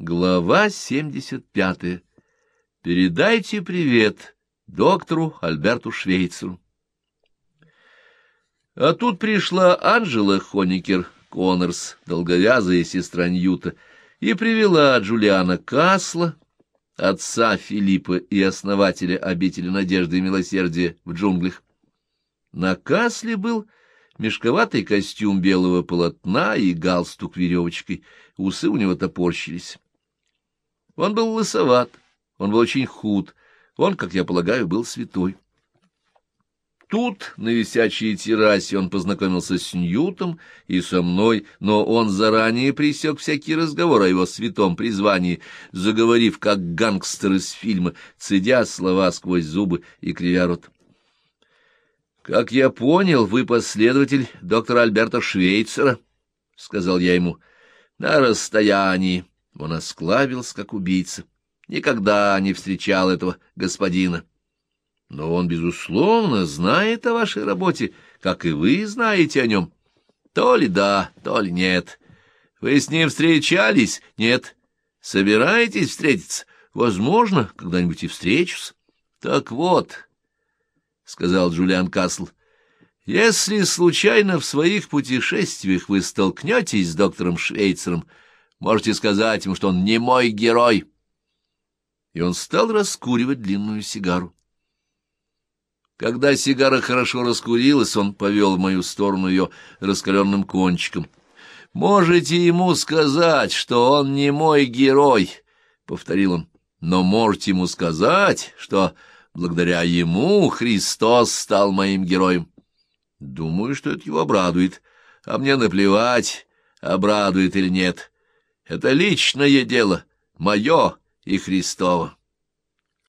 Глава 75. Передайте привет доктору Альберту Швейцеру. А тут пришла Анжела Хоникер Коннорс, долговязая сестра Ньюта, и привела Джулиана Касла, отца Филиппа и основателя обители надежды и милосердия в джунглях. На Касле был мешковатый костюм белого полотна и галстук веревочкой, усы у него топорщились. Он был лысоват, он был очень худ, он, как я полагаю, был святой. Тут, на висячей террасе, он познакомился с Ньютом и со мной, но он заранее пресек всякий разговор о его святом призвании, заговорив, как гангстер из фильма, цедя слова сквозь зубы и кривя рот. «Как я понял, вы последователь доктора Альберта Швейцера», — сказал я ему, — «на расстоянии». Он осклабился, как убийца. Никогда не встречал этого господина. Но он, безусловно, знает о вашей работе, как и вы знаете о нем. То ли да, то ли нет. Вы с ним встречались? Нет. Собираетесь встретиться? Возможно, когда-нибудь и встречусь. Так вот, — сказал Джулиан Касл, — если случайно в своих путешествиях вы столкнетесь с доктором Швейцером, — Можете сказать ему, что он не мой герой. И он стал раскуривать длинную сигару. Когда сигара хорошо раскурилась, он повел в мою сторону ее раскаленным кончиком. «Можете ему сказать, что он не мой герой», — повторил он, — «но можете ему сказать, что благодаря ему Христос стал моим героем». Думаю, что это его обрадует, а мне наплевать, обрадует или нет. Это личное дело, мое и Христово.